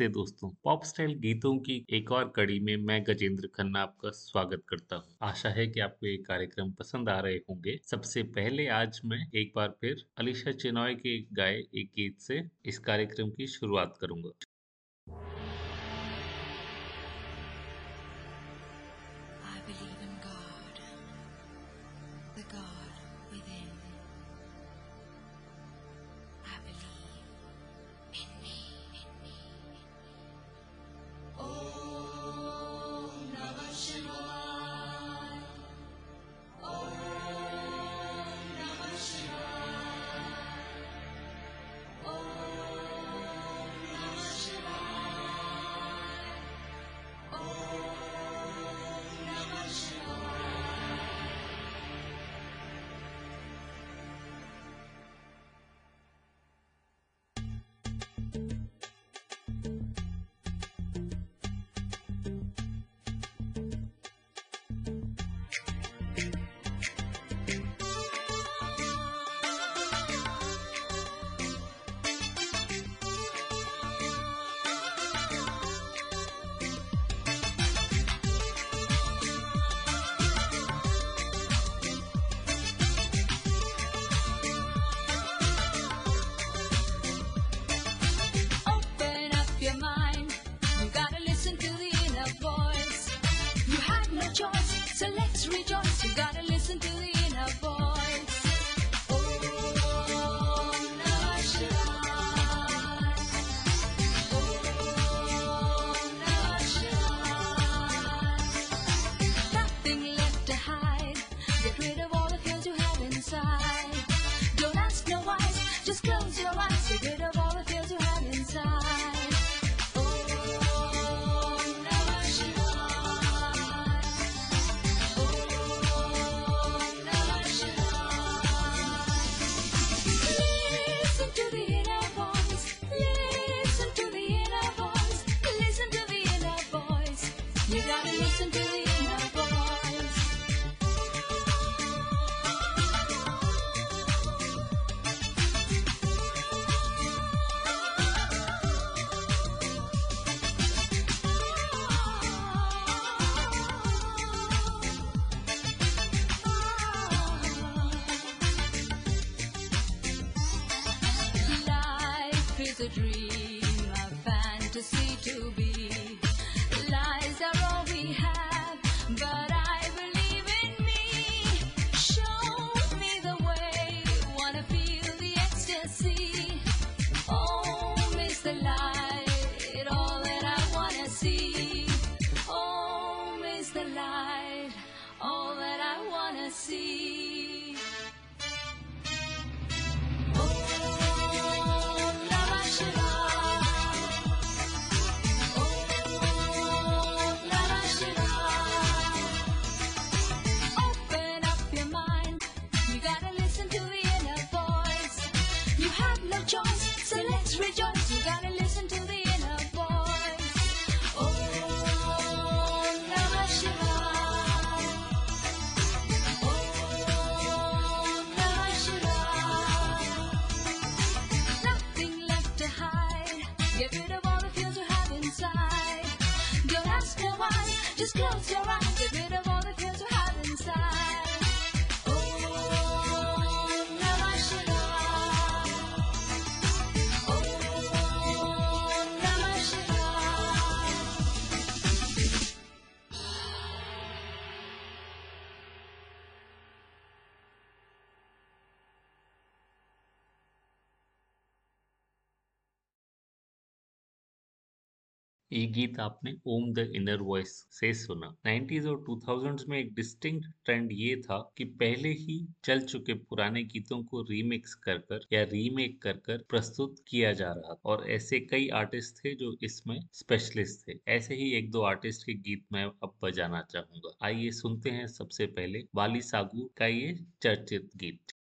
नमस्ते दोस्तों। Pop style गीतों की एक और कड़ी में मैं गजेंद्र खन्ना आपका स्वागत करता हूँ। आशा है कि आपको ये कार्यक्रम पसंद आ रहे होंगे। सबसे पहले आज मैं एक बार फिर अलीशा चिनॉय के गाए एक गीत से इस कार्यक्रम की शुरुआत करूँगा। ये गीत आपने ओम द इनर वॉइस से सुना। 90s और 2000s में एक डिस्टिंक्ट ट्रेंड ये था कि पहले ही चल चुके पुराने गीतों को रीमिक्स कर कर या रीमेक कर कर प्रस्तुत किया जा रहा था। और ऐसे कई आर्टिस्ट थे जो इसमें स्पेशलिस्ट थे। ऐसे ही एक दो आर्टिस्ट के गीत मैं अब बजाना चाहूँगा। आइए सुनते हैं सबसे पहले वाली सागू का ये चर्चित गीत।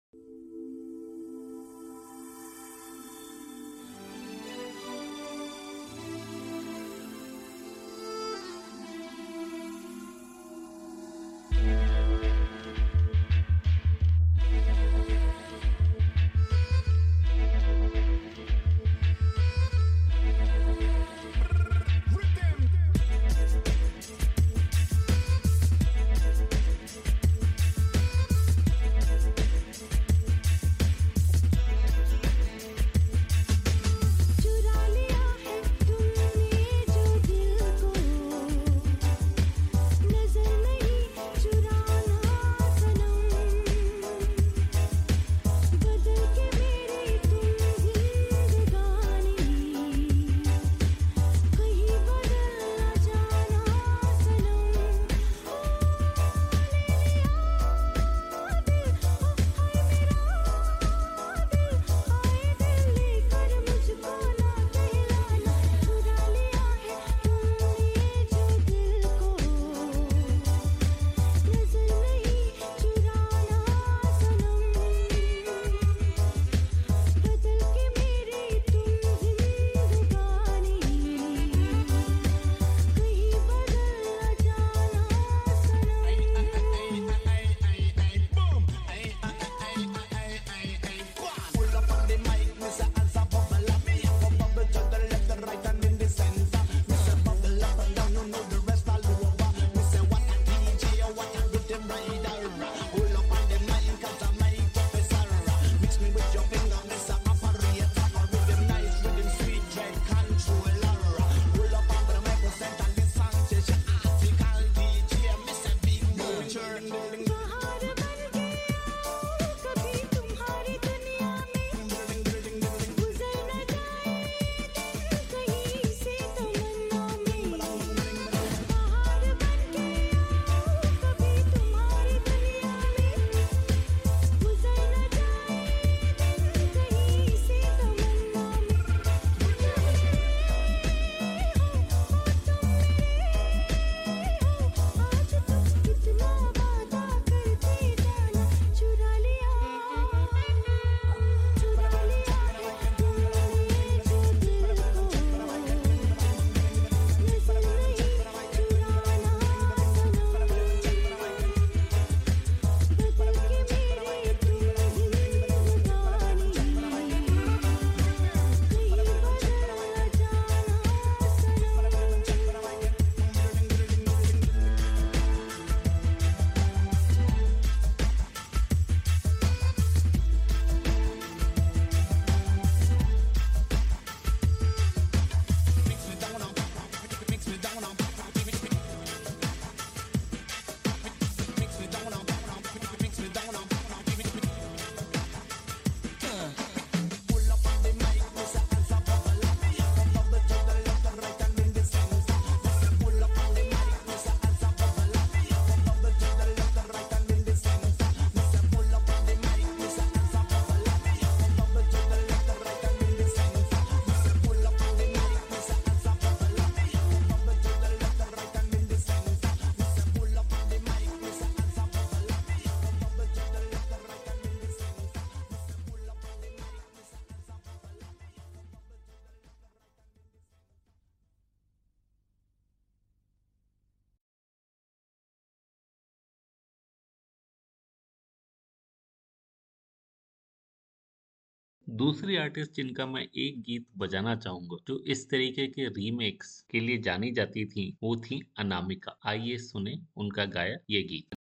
दूसरी आर्टिस्ट जिनका मैं एक गीत बजाना चाहूँगा, जो इस तरीके के रीमेक्स के लिए जानी जाती थी, वो थी अनामिका। आइए सुने उनका गाया ये गीत।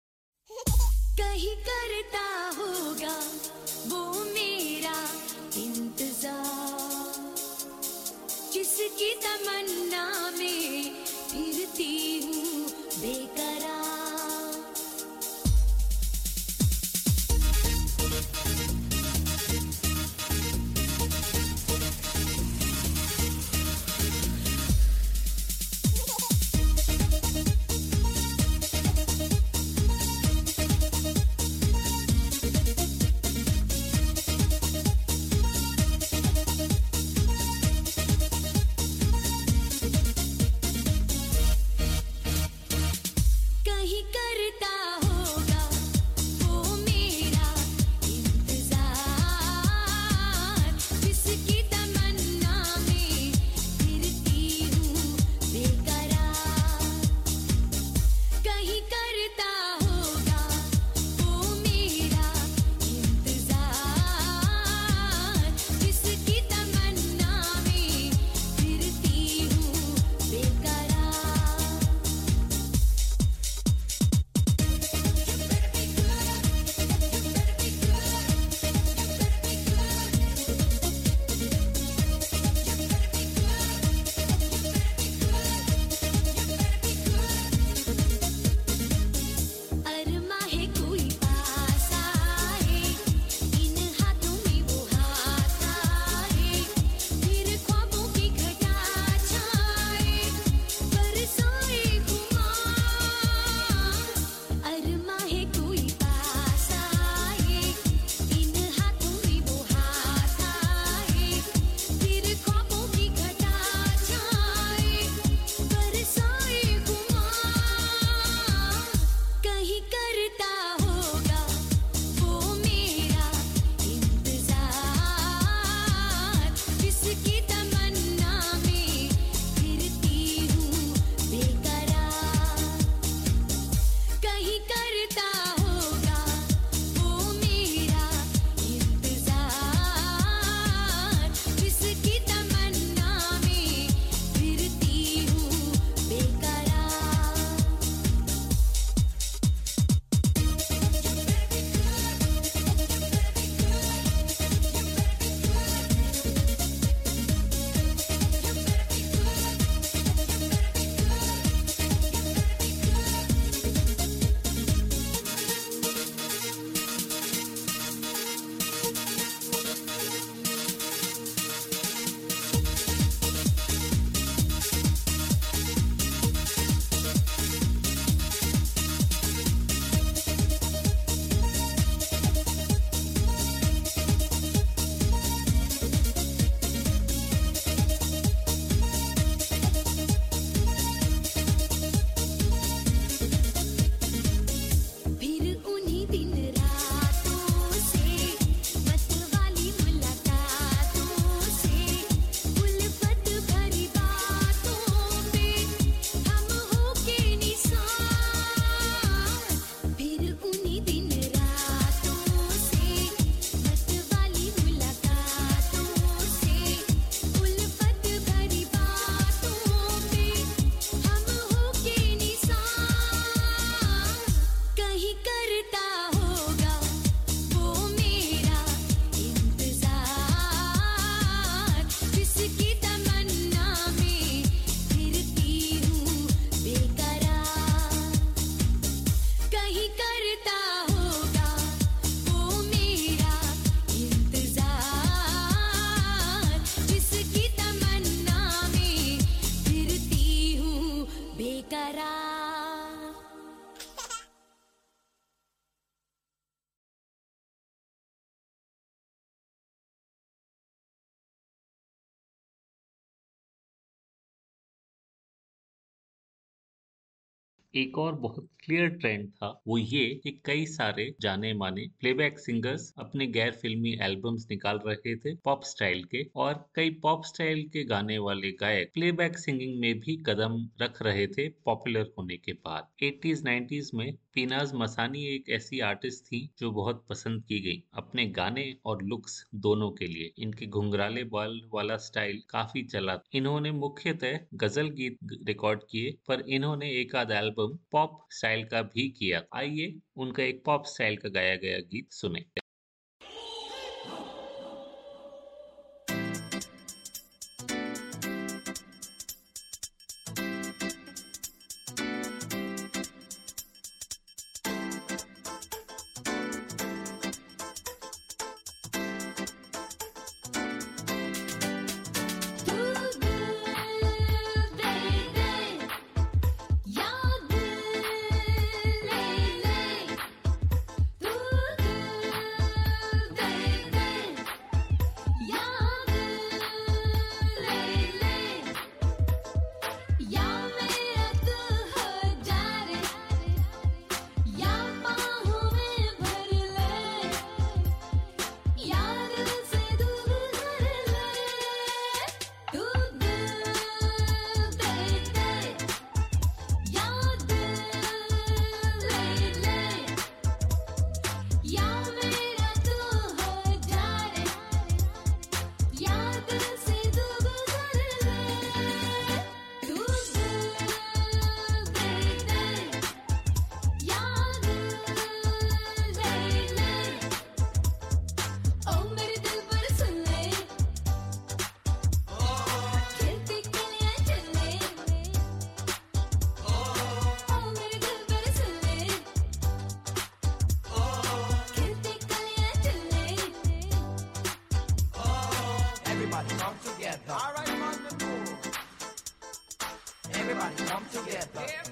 एक और बहुत क्लियर ट्रेंड था, वो ये कि कई सारे जाने माने प्लेबैक सिंगर्स अपने गैर फिल्मी एल्बम्स निकाल रहे थे पॉप स्टाइल के और कई पॉप स्टाइल के गाने वाले गायक प्लेबैक सिंगिंग में भी कदम रख रहे थे पॉपुलर होने के बाद। 80s 90s में पीनाज मसानी एक ऐसी आर्टिस्ट थी जो बहुत पसंद की गई अपने गाने और लुक्स दोनों के लिए। इनके घुंघराले बाल वाला स्टाइल काफ़ी चला इन्होंने मुख्यतः गज़ल गीत रिकॉर्ड किए, पर इन्होंने एक आध एल्बम पॉप स्टाइल का भी किया। आइए उनका एक पॉप स्टाइल का गाया गया गीत सुने। Everybody come together. All right, on the move. Everybody come together.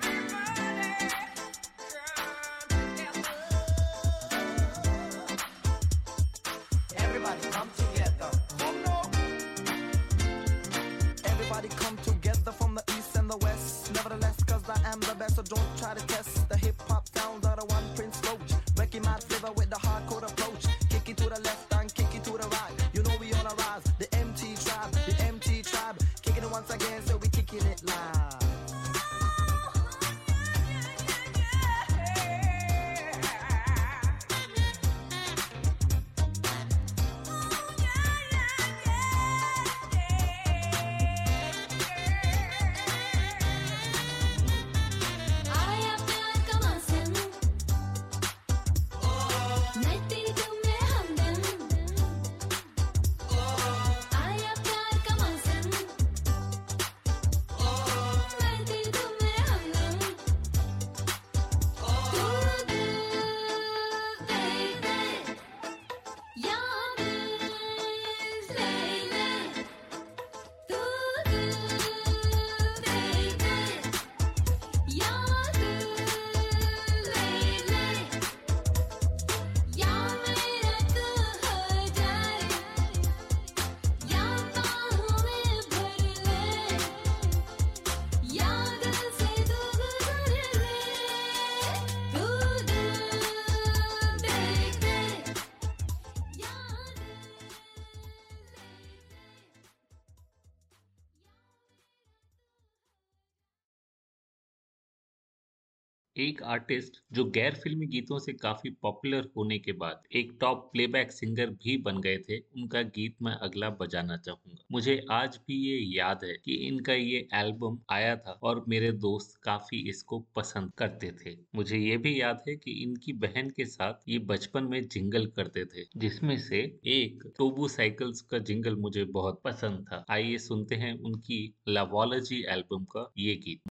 एक आर्टिस्ट जो गैर फिल्मी गीतों से काफ़ी पॉपुलर होने के बाद एक टॉप प्लेबैक सिंगर भी बन गए थे, उनका गीत मैं अगला बजाना चाहूँगा। मुझे आज भी ये याद है कि इनका ये एल्बम आया था और मेरे दोस्त काफ़ी इसको पसंद करते थे। मुझे ये भी याद है कि इनकी बहन के साथ ये बचपन में जिंगल करते थे, जिसमें से एक टोबू साइकिल्स का जिंगल मुझे बहुत पसंद था। आइए सुनते हैं उनकी लवोलॉजी एल्बम का ये गीत।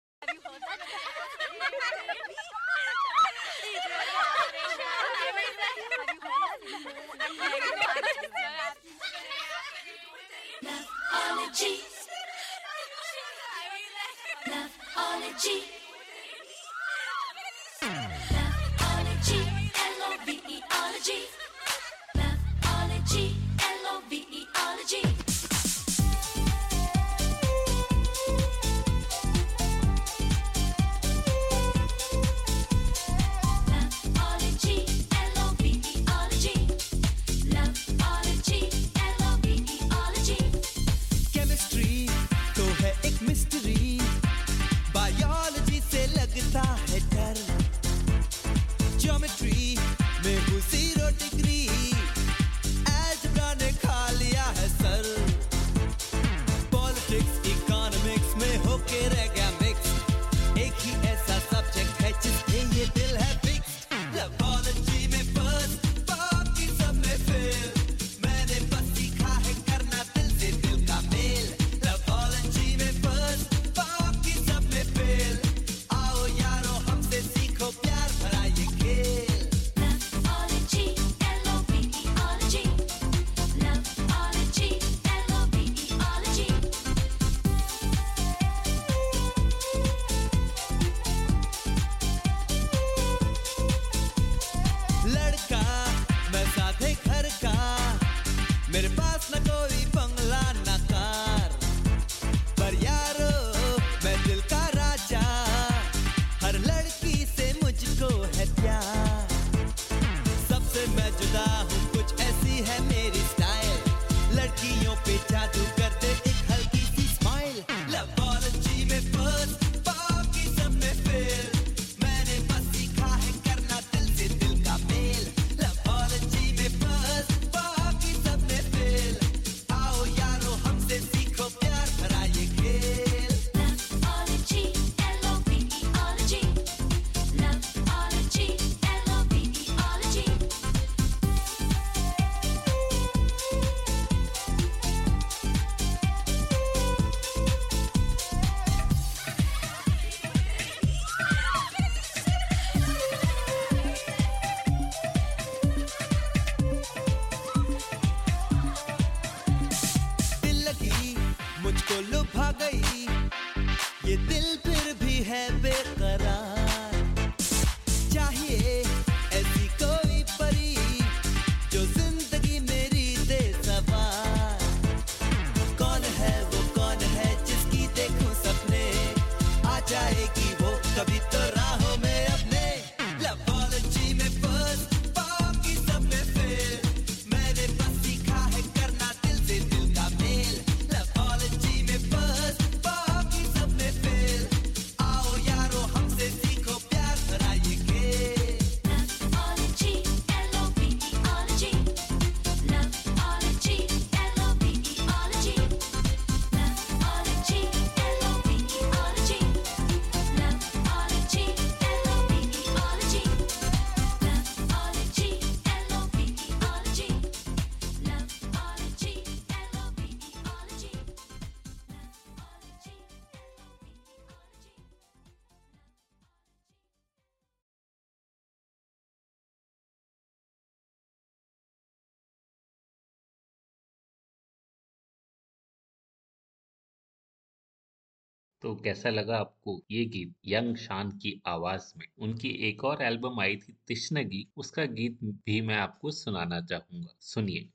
तो कैसा लगा आपको ये गीत, यंग शान की आवाज़ में? उनकी एक और एल्बम आई थी तिश्नगी, उसका गीत भी मैं आपको सुनाना चाहूँगा। सुनिए।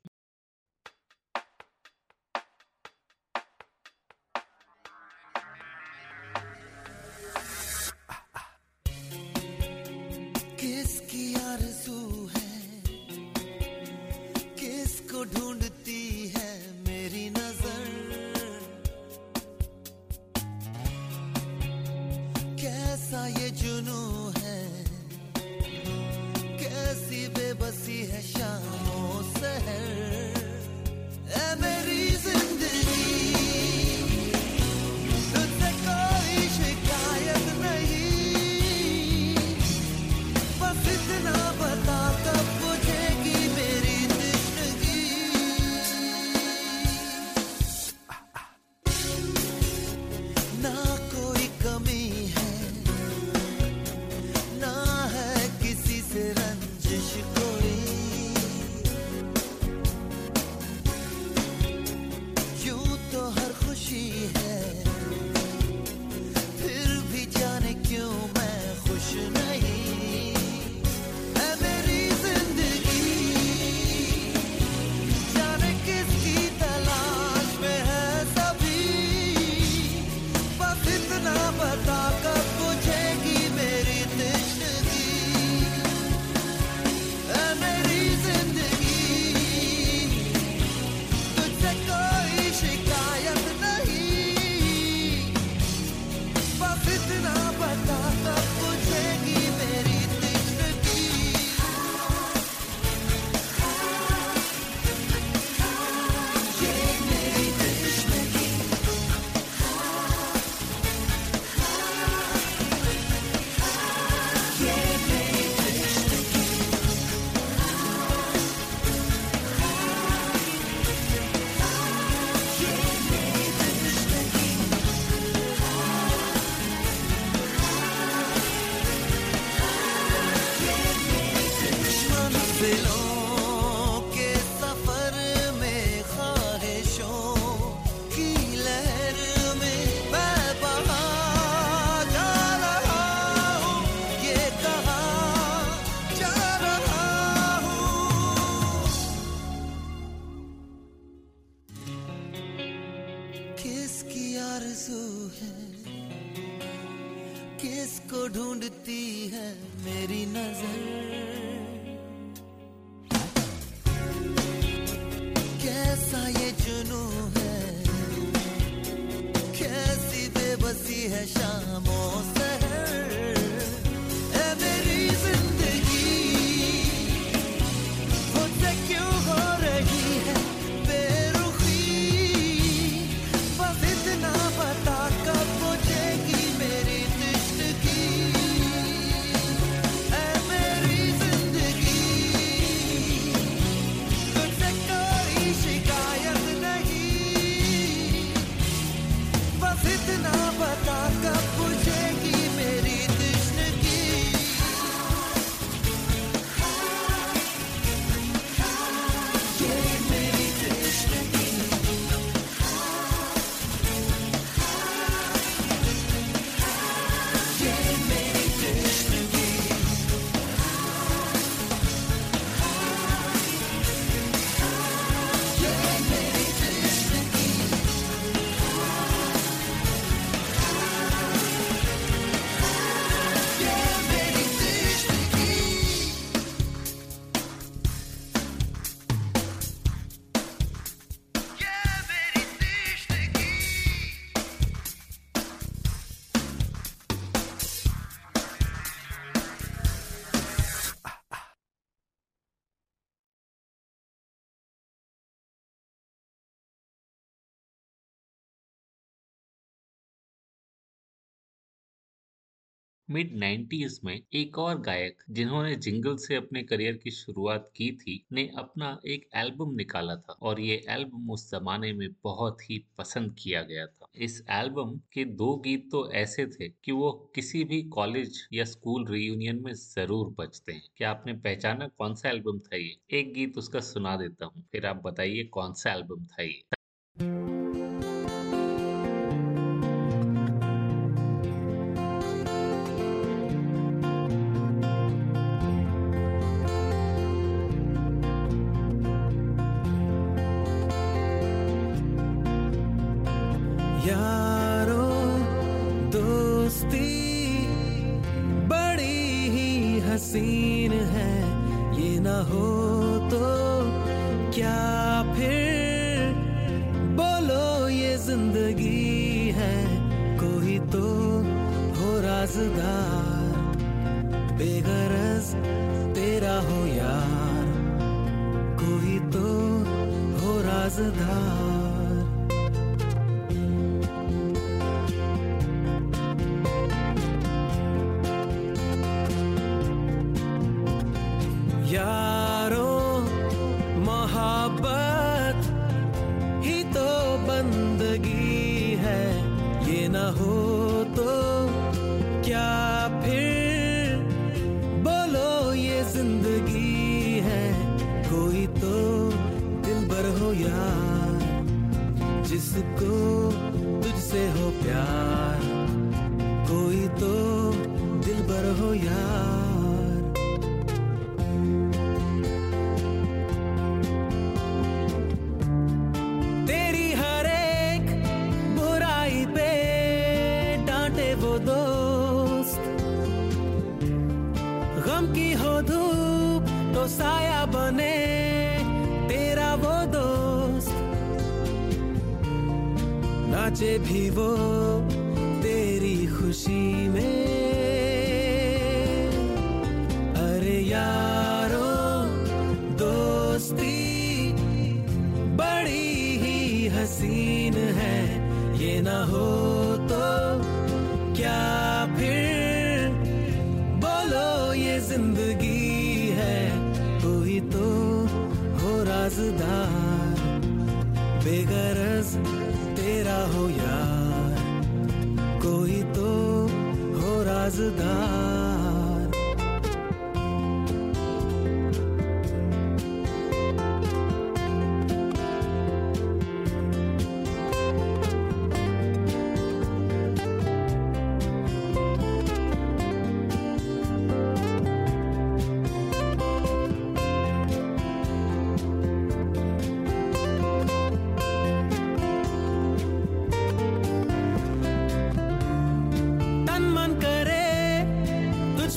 मिड 90s में एक और गायक जिन्होंने जिंगल से अपने करियर की शुरुआत की थी, ने अपना एक एल्बम निकाला था और ये एल्बम उस जमाने में बहुत ही पसंद किया गया था। इस एल्बम के दो गीत तो ऐसे थे कि वो किसी भी कॉलेज या स्कूल रियूनियन में ज़रूर बजते हैं। क्या आपने पहचाना कौन सा एल्बम था ये? एक गीत उसका सुना देता हूँ, फिर आप बताइए कौन सा एल्बम था ये?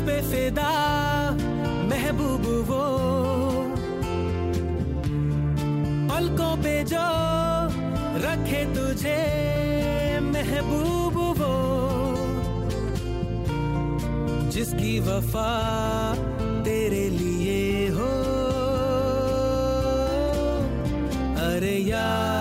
पे फिदा, महबूब वो। पलकों पे जो रखे तुझे, महबूब वो। जिसकी वफा तेरे लिए हो। अरे यार।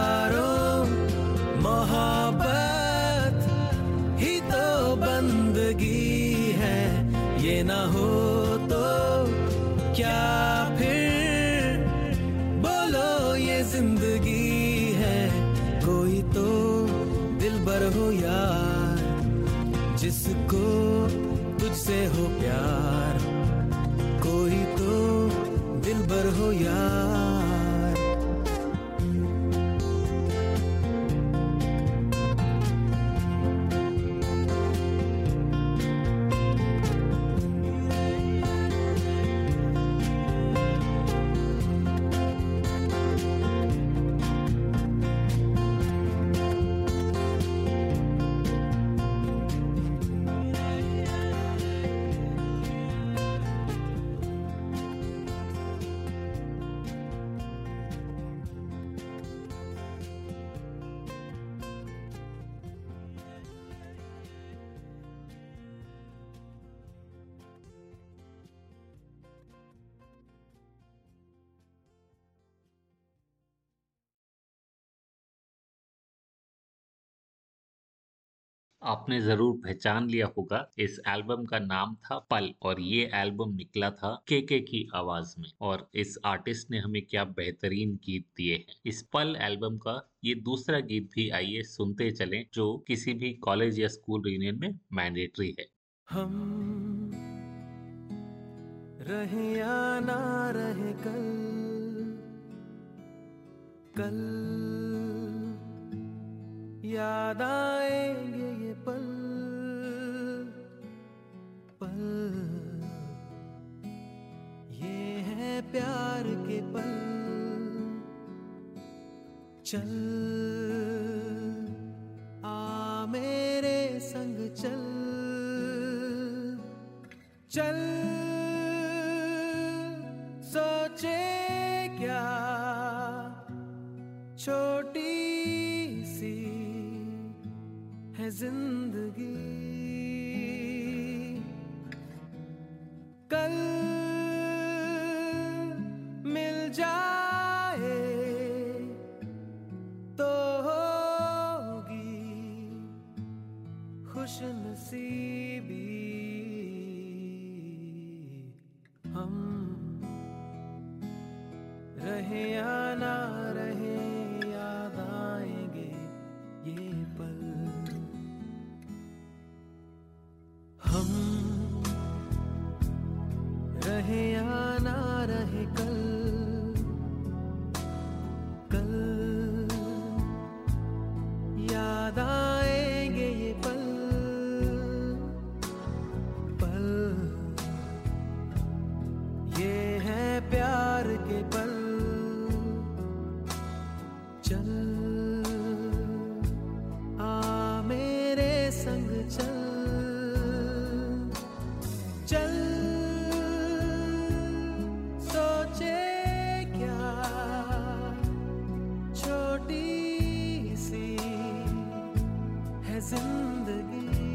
आपने ज़रूर पहचान लिया होगा, इस एल्बम का नाम था पल और ये एल्बम निकला था केके की आवाज़ में और इस आर्टिस्ट ने हमें क्या बेहतरीन गीत दिए हैं। इस पल एल्बम का ये दूसरा गीत भी आइए सुनते चलें, जो किसी भी कॉलेज या स्कूल रियूनियन में मैंडेटरी है। हम रहे या ना रहे कल कल याद आएँगे प्यार के पल। चल, आ मेरे संग चल। चल, सोचे क्या? छोटी सी है ज़िंदगी। कल ज़िंदगी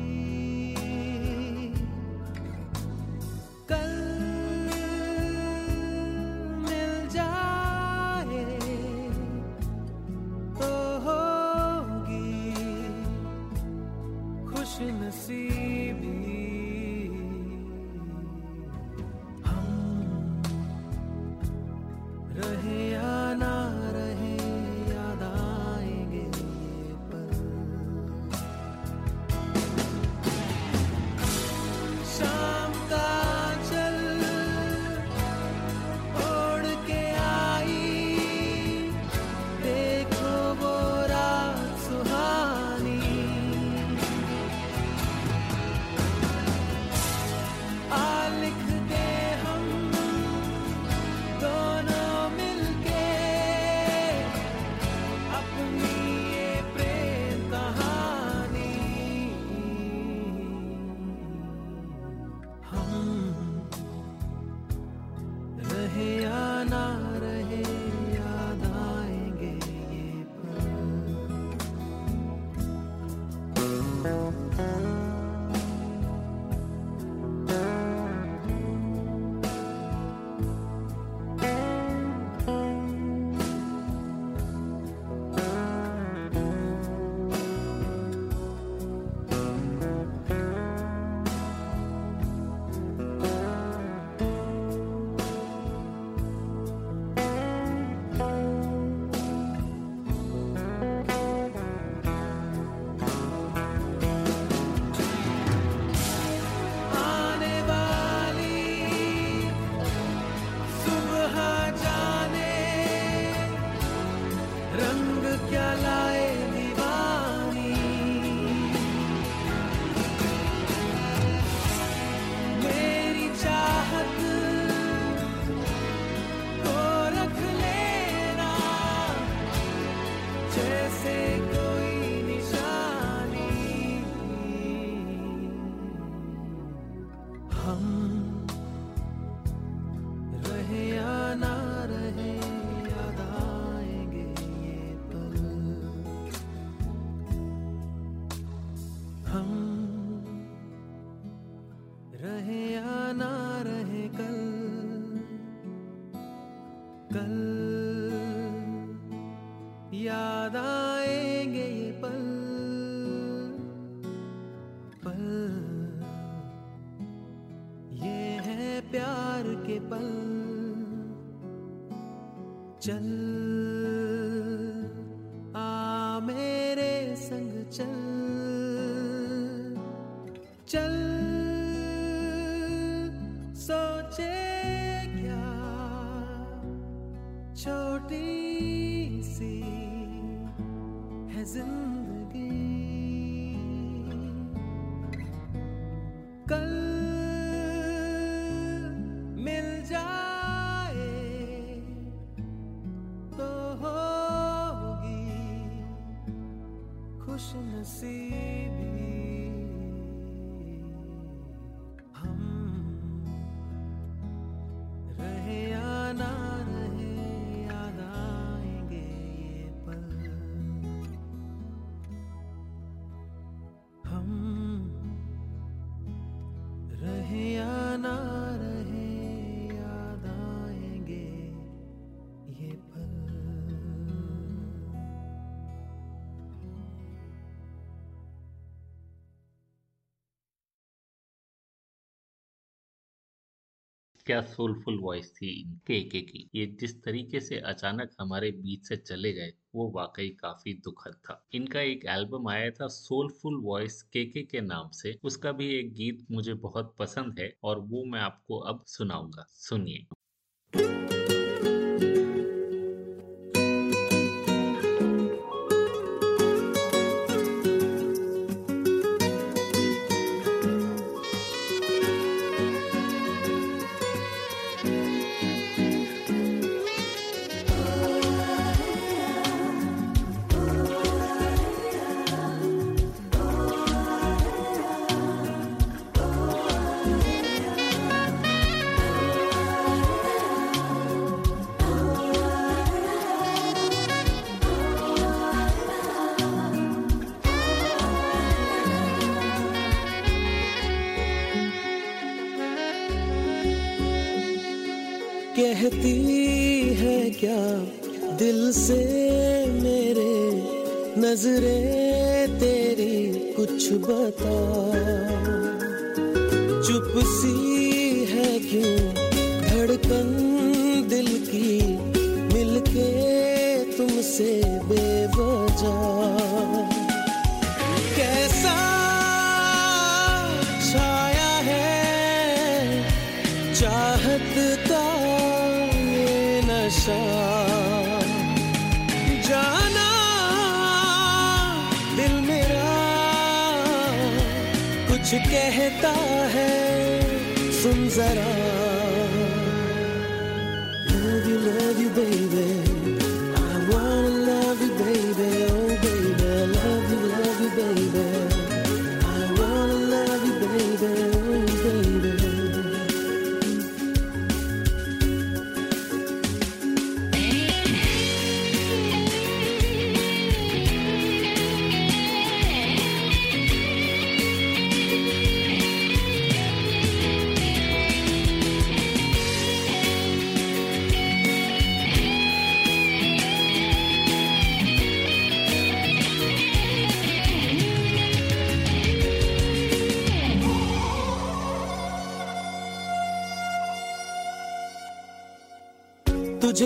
क्या सोलफुल वॉइस थी के के की? ये जिस तरीके से अचानक हमारे बीच से चले गए, वो वाकई काफ़ी दुखद था। इनका एक एल्बम आया था सोलफुल वॉइस के के के नाम से। उसका भी एक गीत मुझे बहुत पसंद है और वो मैं आपको अब सुनाऊँगा। सुनिए।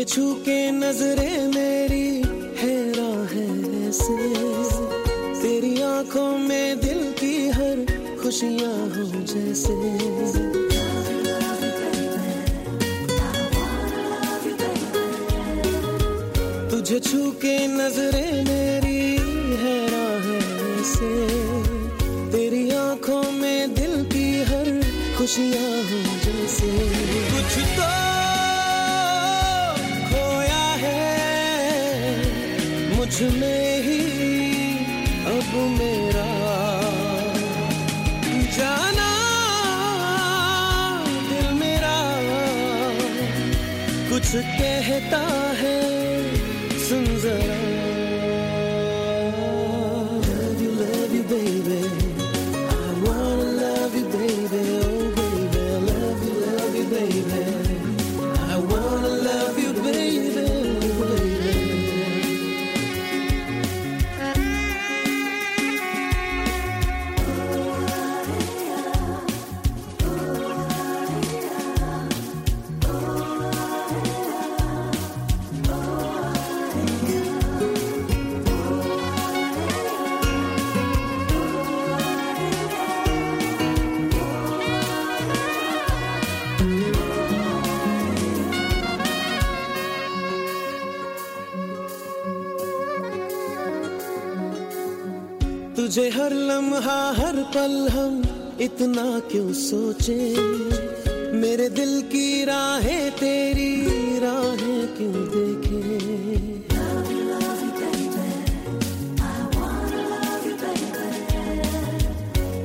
तुझे छू के नजरे मेरी हैरान है ऐसे। तेरी आँखों में दिल की हर खुशियाँ हो जैसे। तुझे छू के नजरे मेरी हैरा है ऐसे। तेरी आँखों में दिल की हर खुशियाँ हो जैसे। कुछ तो मुझमें ही अब मेरा जाना दिल मेरा कुछ कहता है तुझे हर लम्हा, हर पल हम इतना क्यों सोचे? मेरे दिल की राहें तेरी राहें क्यों देखें?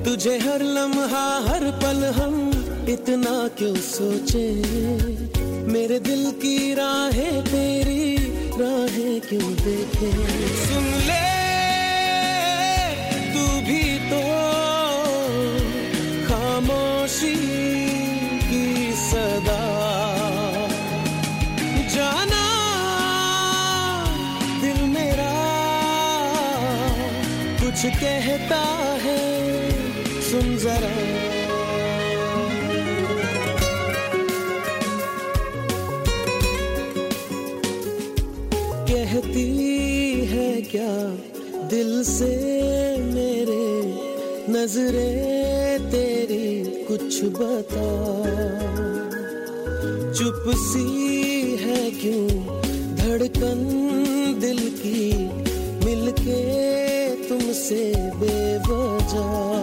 तुझे हर लम्हा, हर पल हम इतना क्यों सोचे? मेरे दिल की राहें तेरी राहें क्यों देखे? सुन ले भी तो खामोशी की सदा। जाना दिल मेरा कुछ कहता है, सुन जरा। कहती है क्या दिल से? नज़रें तेरी कुछ बता। चुप सी है क्यों धड़कन दिल की? मिलके तुमसे बेवजह।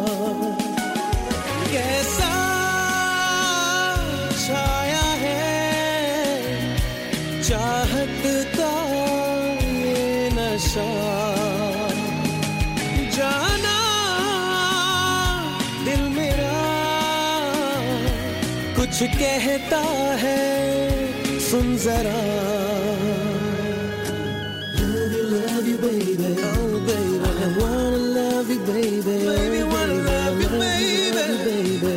कुछ कहता है सुन जरा Love you, baby. Oh, baby. I wanna love you, baby. Baby, wanna love you, baby.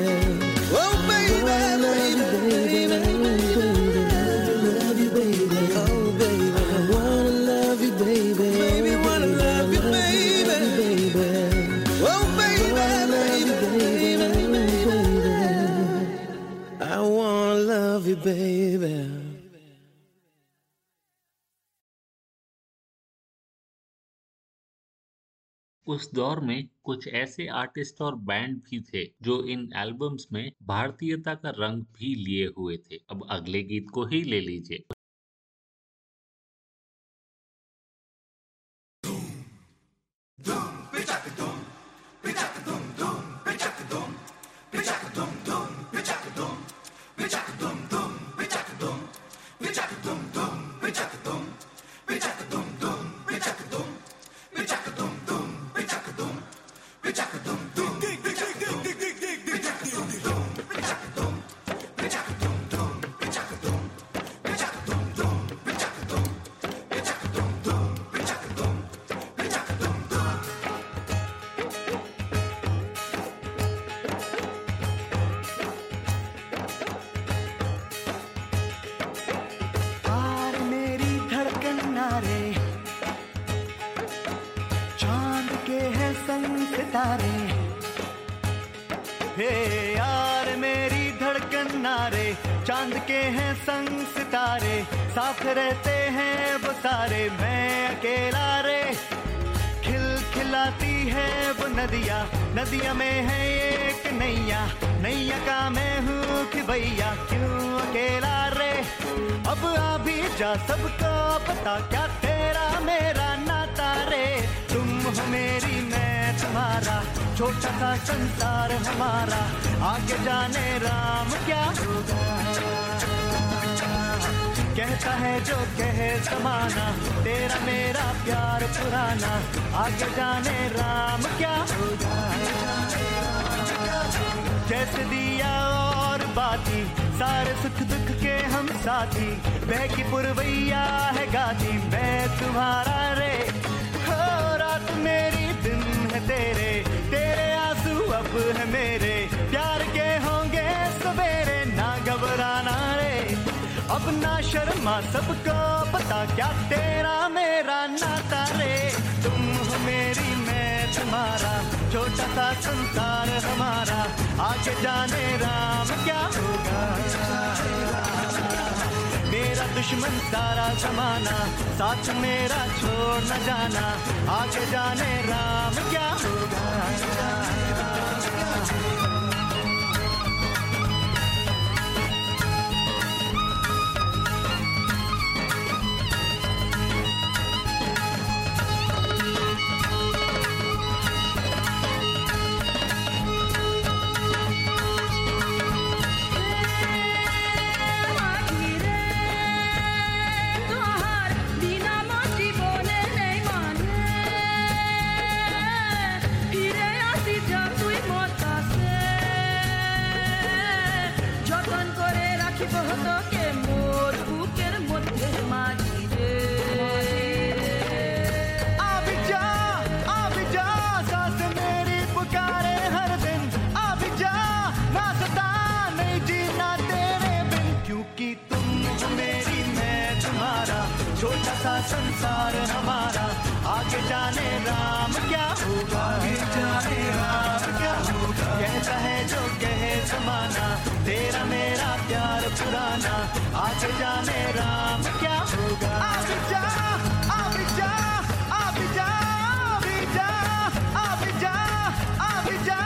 उस दौर में कुछ ऐसे आर्टिस्ट और बैंड भी थे जो इन एल्बम्स में भारतीयता का रंग भी लिए हुए थे। अब अगले गीत को ही ले लीजिए। रहते हैं वो सारे, मैं अकेला रे। खिल खिलाती है वो नदिया नदिया में है एक नैया। नैया का मैं हूँ कि भैया, क्यों अकेला रे? अब आ भी जा सबको पता क्या तेरा मेरा नाता रे। तुम हो मेरी मैं तुम्हारा छोटा सा संसार हमारा। आगे जाने राम क्या होगा? कहता है जो कहे समाना तेरा मेरा प्यार पुराना। आगे जाने राम क्या होगा जैसे दिया और बाती, सारे सुख दुख के हम साथी। बह की पुरवैया है गाती, मैं तुम्हारा रे। हो, रात मेरी दिन है तेरे तेरे आँसू अब है मेरे। अब ना शर्मा सबको पता, क्या तेरा मेरा नाता रे? तुम हो मेरी मैं तुम्हारा छोटा सा संसार हमारा। आगे जाने राम क्या होगा? मेरा दुश्मन सारा जमाना, साथ मेरा छोड़ न जाना। आगे जाने राम क्या होगा? जमाना तेरा मेरा प्यार पुराना आज जाने राम क्या होगा? आज जा जा जा जा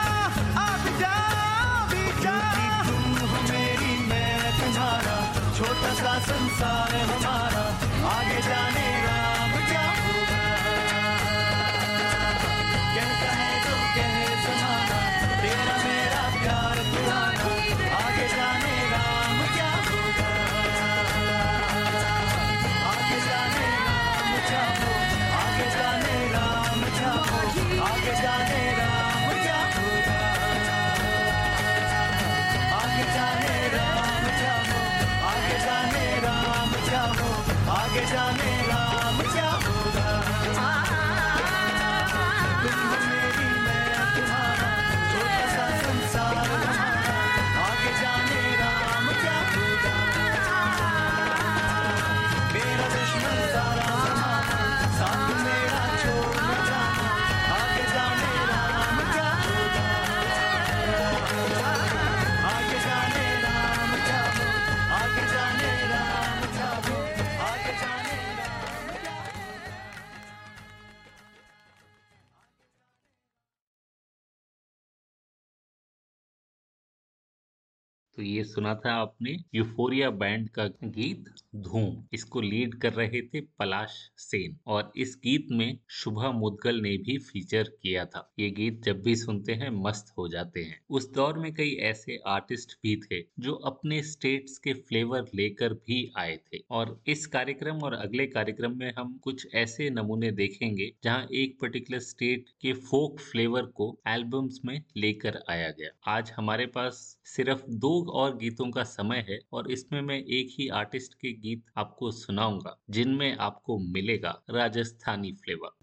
जा मेरी छोटा सा संसार हमारा। ये सुना था आपने यूफोरिया बैंड का गीत धूम। इसको लीड कर रहे थे पलाश सेन और इस गीत में शुभा मुदगल ने भी फीचर किया था। ये गीत जब भी सुनते हैं, मस्त हो जाते हैं। उस दौर में कई ऐसे आर्टिस्ट भी थे, जो अपने स्टेट्स के फ्लेवर लेकर भी आए थे। और इस कार्यक्रम और अगले कार्यक्रम में हम कुछ ऐसे नमूने देखेंगे, जहाँ एक पर्टिकुलर स्टेट के फोक फ्लेवर को एल्बम्स में लेकर आया गया। आज हमारे पास सिर्फ़ दो और गीतों का समय है और इसमें मैं एक ही आर्टिस्ट के गीत आपको सुनाऊँगा, जिनमें आपको मिलेगा राजस्थानी फ्लेवर।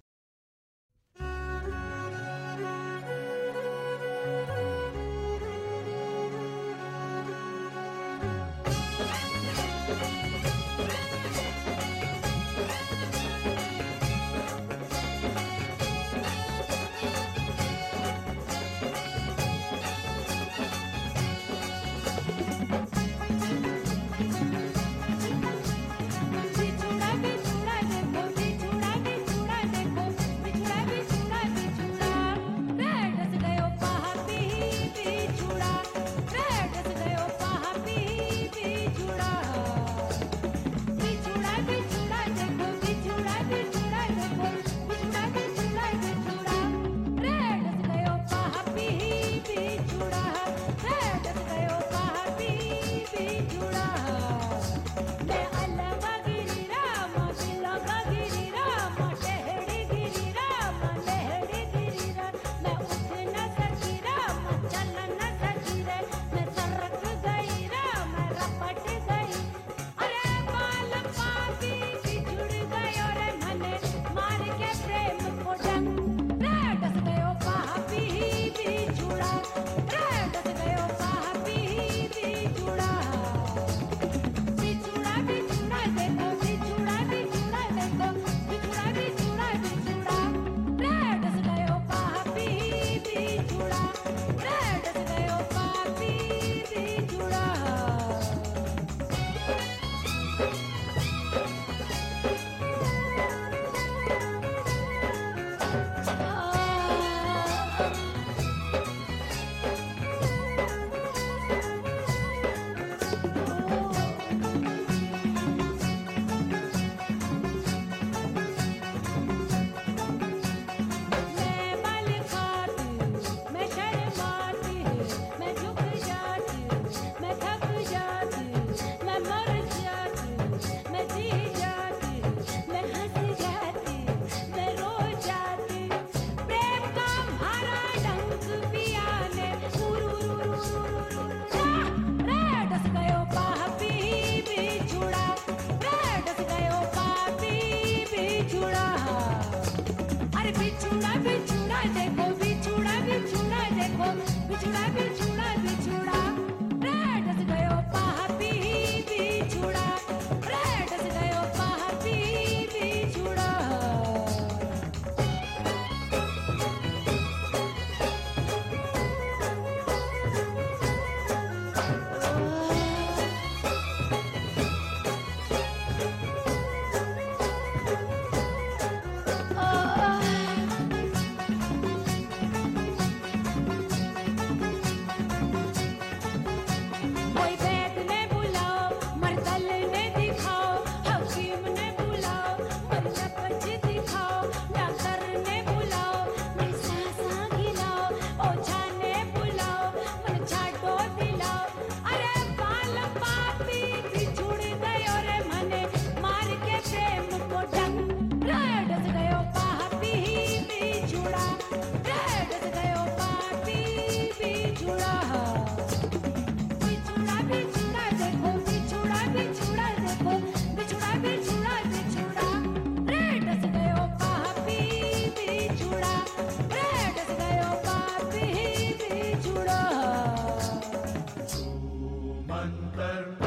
and antarma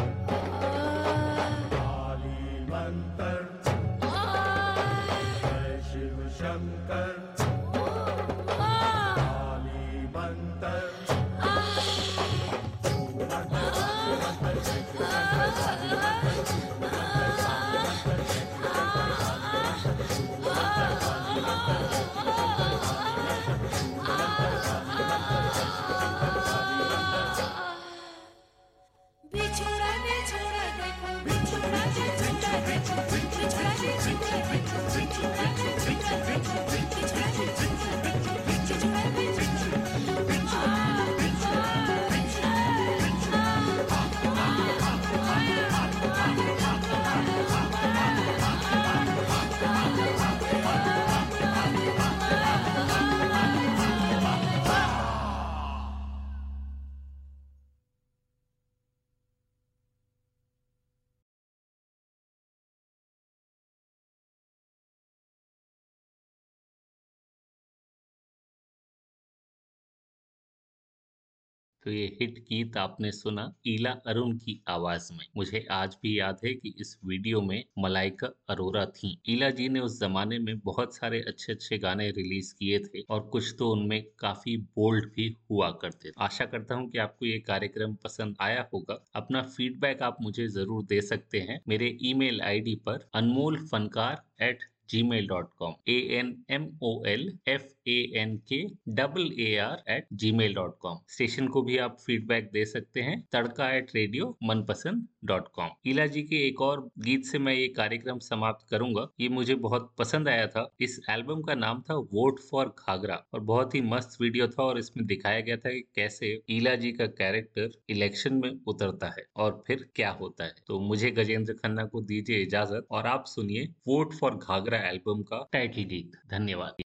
तो ये हिट गीत आपने सुना ईला अरुण की आवाज़ में। मुझे आज भी याद है कि इस वीडियो में मलाइका अरोरा थी। ईला जी ने उस जमाने में बहुत सारे अच्छे अच्छे गाने रिलीज़ किए थे और कुछ तो उनमें काफ़ी बोल्ड भी हुआ करते थे। आशा करता हूँ कि आपको ये कार्यक्रम पसंद आया होगा। अपना फीडबैक आप मुझे ज़रूर दे सकते हैं। मेरे ईमेल मेल पर Anmol Fankaar at gmail dot com A N M O L F A N K double A R at gmail dot com station को भी आप फीडबैक दे सकते हैं, tadka at radio Manpasand dot com Ila ji के एक और गीत से मैं ये कार्यक्रम समाप्त करूँगा। ये मुझे बहुत पसंद आया था। इस एल्बम का नाम था वोट फॉर घाघरा और बहुत ही मस्त वीडियो था और इसमें दिखाया गया था कि कैसे इला जी का कैरेक्टर इलेक्शन में उतरता है और फिर क्या होता है। तो मुझे गजेंद्र खन्ना को दीजिए इजाज़त और आप सुनिए वोट फॉर घाघरा एल्बम का टाइटल गीत धन्यवाद।